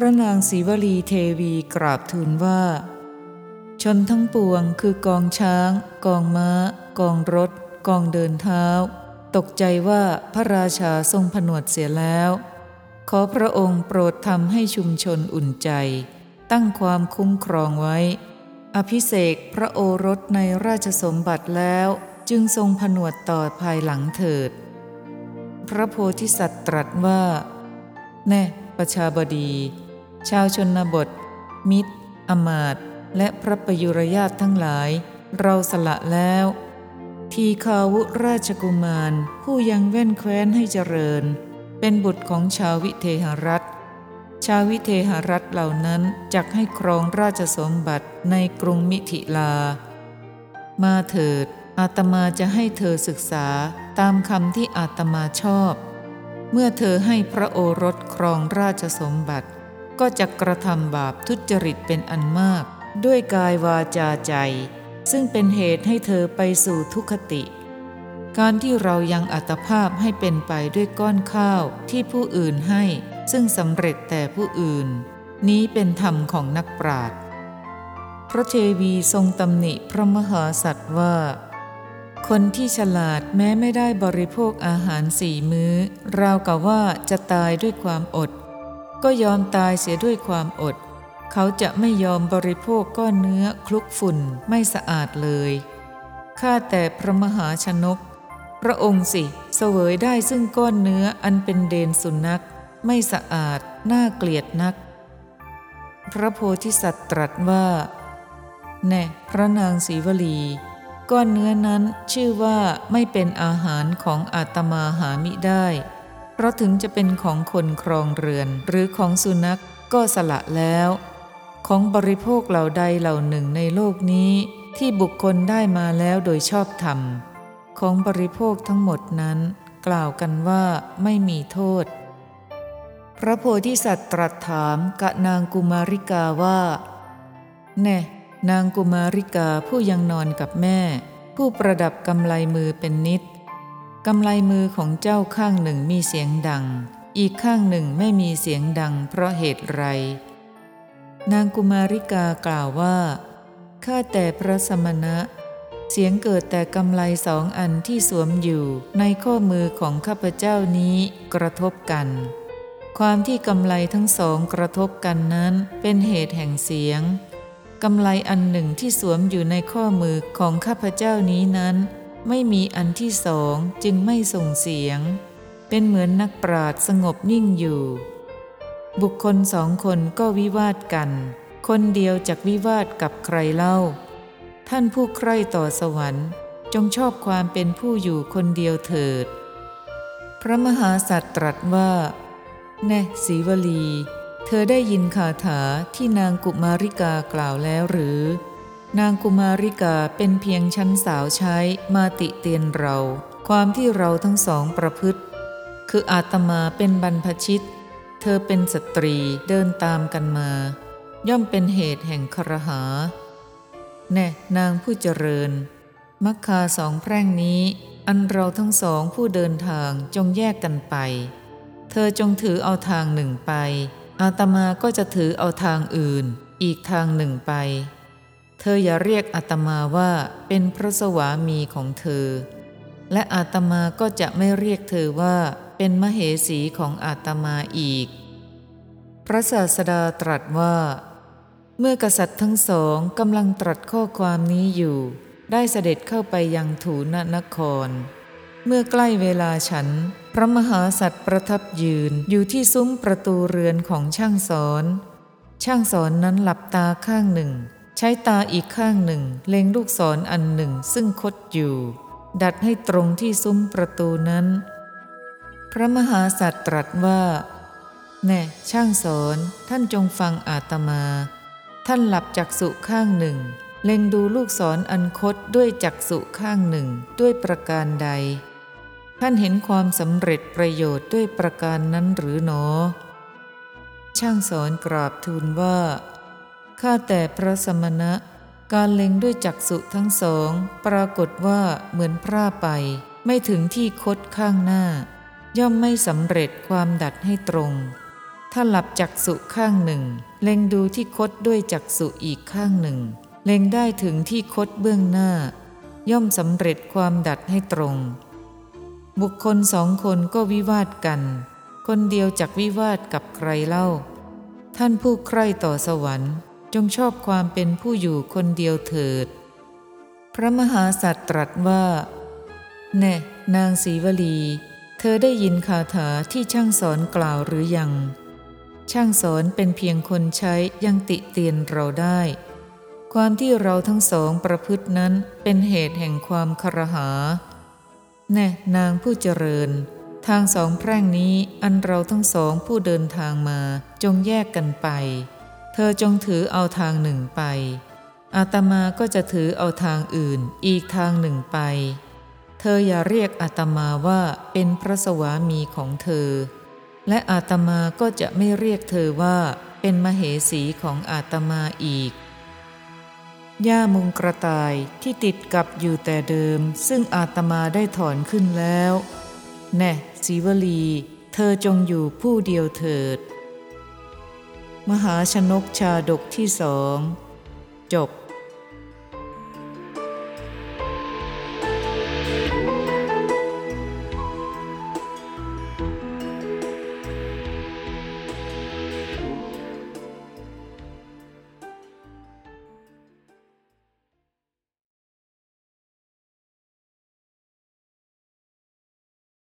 พระนางศรีวลีเทวีกราบทูลว่า ชนทั้งปวงคือกองช้าง กองม้า กองรถ กองเดินเท้า ตกใจว่าพระราชาทรงผนวดเสียแล้ว ขอพระองค์โปรดทำให้ชุมชนอุ่นใจ ตั้งความคุ้มครองไว้ อภิเษกพระโอรสในราชสมบัติแล้วจึงทรงผนวดต่อภายหลังเถิด พระโพธิสัตว์ตรัสว่า แน่ประชาบดี ชาวชนบท มิตร อมาตและพระประยุรญาตทั้งหลาย เราสละแล้ว ทีคาวุราชกุมาร ผู้ยังแว่นแคว้นให้เจริญ เป็นบุตรของชาววิเทหรัฐ ชาววิเทหรัฐเหล่านั้นจักให้ครองราชสมบัติในกรุงมิถิลา มาเถิดอาตมาจะให้เธอศึกษาตามคำที่อาตมาชอบ เมื่อเธอให้พระโอรสครองราชสมบัติ ก็จะกระทำบาปทุจริตเป็นอันมาก ด้วยกายวาจาใจ ซึ่งเป็นเหตุให้เธอไปสู่ทุกขติ การที่เรายังอัตภาพให้เป็นไปด้วยก้อนข้าวที่ผู้อื่นให้ ซึ่งสำเร็จแต่ผู้อื่น นี้เป็นธรรมของนักปราชญ์พระเทวีทรงตำหนิพระมหาสัตว์ว่า คนที่ฉลาดแม้ไม่ได้บริโภคอาหารสี่มื้อ ราวกับว่าจะตายด้วยความอด ก็ยอมตายเสียด้วยความอด เขาจะไม่ยอมบริโภคก้อนเนื้อคลุกฝุ่นไม่สะอาดเลย ข้าแต่พระมหาชนก พระองค์สิเสวยได้ซึ่งก้อนเนื้ออันเป็นเดนสุนัข ไม่สะอาดน่าเกลียดนัก พระโพธิสัตว์ตรัสว่า แน่พระนางศรีวลี ก้อนเนื้อนั้นชื่อว่าไม่เป็นอาหารของอาตมาหามิได้ เพราะถึงจะเป็นของคนครองเรือน หรือของสุนัขก็สละแล้ว ของบริโภคเหล่าใดเหล่าหนึ่งในโลกนี้ ที่บุคคลได้มาแล้วโดยชอบธรรม ของบริโภคทั้งหมดนั้น กล่าวกันว่าไม่มีโทษ พระโพธิสัตว์ตรัสถามกะนางกุมาริกาว่า แน่ นางกุมาริกาผู้ยังนอนกับแม่ ผู้ประดับกำไลมือเป็นนิด กำไลมือของเจ้าข้างหนึ่งมีเสียงดัง อีกข้างหนึ่งไม่มีเสียงดังเพราะเหตุไร นางกุมาริกากล่าวว่า ข้าแต่พระสมณะ เสียงเกิดแต่กำไลสองอันที่สวมอยู่ในข้อมือของข้าพเจ้านี้กระทบกัน ความที่กำไลทั้งสองกระทบกันนั้นเป็นเหตุแห่งเสียงกำไลอันหนึ่งที่สวมอยู่ในข้อมือของข้าพเจ้านี้นั้น ไม่มีอันที่สองจึงไม่ส่งเสียง เป็นเหมือนนักปราดสงบนิ่งอยู่ บุคคลสองคนก็วิวาทกัน คนเดียวจากวิวาทกับใครเล่า ท่านผู้ใคร่ต่อสวรรค์ จงชอบความเป็นผู้อยู่คนเดียวเถิด พระมหาสัตว์ตรัสว่า แน่ศีวลี เธอได้ยินคาถาที่นางกุมาริกากล่าวแล้วหรือ นางกุมาริกาเป็นเพียงชั้นสาวใช้มาติเตียนเรา ความที่เราทั้งสองประพฤติ คืออาตมาเป็นบรรพชิต เธอเป็นสตรีเดินตามกันมา ย่อมเป็นเหตุแห่งครหา แน่นางผู้เจริญ มักคาสองแพร่งนี้ อันเราทั้งสองผู้เดินทางจงแยกกันไป เธอจงถือเอาทางหนึ่งไป อาตมาก็จะถือเอาทางอื่น อีกทางหนึ่งไป เธออย่าเรียกอาตมาว่าเป็นพระสวามีของเธอ และอาตมาก็จะไม่เรียกเธอว่าเป็นมเหสีของอาตมาอีก พระศาสดาตรัสว่า เมื่อกษัตริย์ทั้งสองกำลังตรัสข้อความนี้อยู่ ได้เสด็จเข้าไปยังถูนนคร เมื่อใกล้เวลาฉัน พระมหาสัตว์ประทับยืนอยู่ที่ซุ้มประตูเรือนของช่างสอน ช่างสอนนั้นหลับตาข้างหนึ่ง ใช้ตาอีกข้างหนึ่ง เล็งลูกศรออันหนึ่งซึ่งคดอยู่ ดัดให้ตรงที่ซุ้มประตูนั้น พระมหาสัตว์ตรัสว่าแน่ช่างสอนท่านจงฟังอาตมา ท่านหลับจักษุข้างหนึ่ง เล็งดูลูกศรออันคดด้วยจักษุข้างหนึ่งด้วยประการใด ท่านเห็นความสำเร็จประโยชน์ด้วยประการนั้นหรือหนอ ช่างสอนกราบทูลว่า ข้าแต่พระสมณะ การเล็งด้วยจักษุทั้งสอง ปรากฏว่าเหมือนพร่าไป ไม่ถึงที่คดข้างหน้า ย่อมไม่สำเร็จความดัดให้ตรง ถ้าหลับจักษุข้างหนึ่ง เล็งดูที่คดด้วยจักษุอีกข้างหนึ่ง เล็งได้ถึงที่คดเบื้องหน้า ย่อมสำเร็จความดัดให้ตรง บุคคลสองคนก็วิวาทกัน คนเดียวจักวิวาทกับใครเล่าท่านผู้ใคร่ต่อสวรรค์ จงชอบความเป็นผู้อยู่คนเดียวเถิด พระมหาสัตว์ตรัสว่า แน่นางศรีวลี เธอได้ยินคาถาที่ช่างสอนกล่าวหรือยัง ช่างสอนเป็นเพียงคนใช้ยังติเตียนเราได้ ความที่เราทั้งสองประพฤตินั้นเป็นเหตุแห่งความคารหา แน่นางผู้เจริญ ทางสองแพร่งนี้อันเราทั้งสองผู้เดินทางมาจงแยกกันไป ธอจงถือเอาทางหนึ่งไป อาตมาก็จะถือเอาทางอื่นอีกทางหนึ่งไป เธออย่าเรียกอาตมาว่าเป็นพระสวามีของเธอ และอาตมาก็จะไม่เรียกเธอว่าเป็นมเหสีของอาตมาอีก ย่ามุงกระต่ายที่ติดกับอยู่แต่เดิม ซึ่งอาตมาได้ถอนขึ้นแล้ว แน่สีวลี เธอจงอยู่ผู้เดียวเถิด มหาชนกชาดกที่สอง จบ